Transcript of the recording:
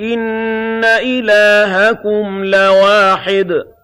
إِنَّ إِلَٰهَكُمْ لَوَاحِدٌ